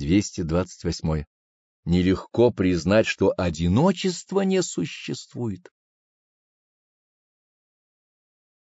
228. Нелегко признать, что одиночество не существует.